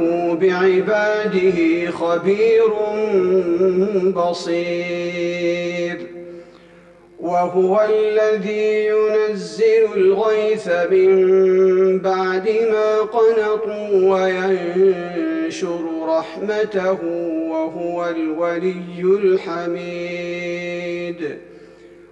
إنه بعباده خبير بصير. وهو الذي ينزل الغيث من بعد ما قنطوا وينشر رحمته وهو الولي الحميد.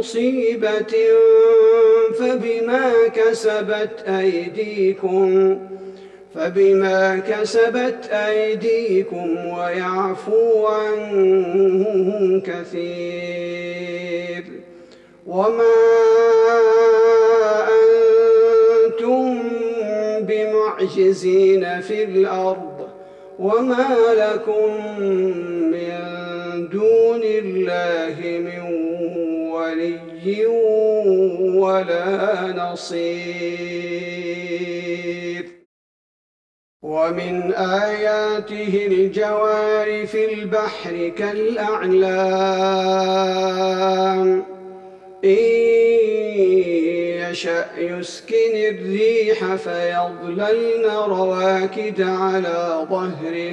مصيبة فبما كسبت أيديكم فبما كسبت أيديكم ويعفو عن كثير. وما أنتم بمعجزين في الأرض وما لكم من دون الله من ولي ولا نصير. ومن آياته الجوار في البحر كالأعلام. إن يشأ يسكن الريح فيظللن رواكد على ظهره.